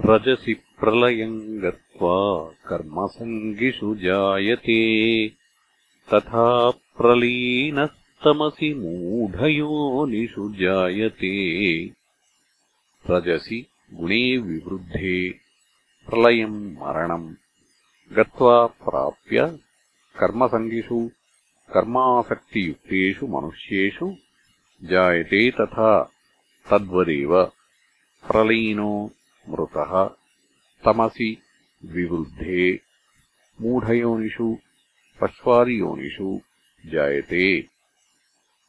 रजसि प्रलयम् गत्वा कर्मसङ्गिषु जायते। तथा प्रलीनस्तमसि मूढयोनिषु जायते। रजसि गुणे विवृद्धे प्रलयम् मरणम् गत्वा प्राप्य कर्मसङ्गिषु कर्मासक्तियुक्तेषु मनुष्येषु जायते तथा तद्वदेव प्रलीनो मृतः तमसि विवृद्धे। मूढयोनिषु पश्वादियोनिषु जायते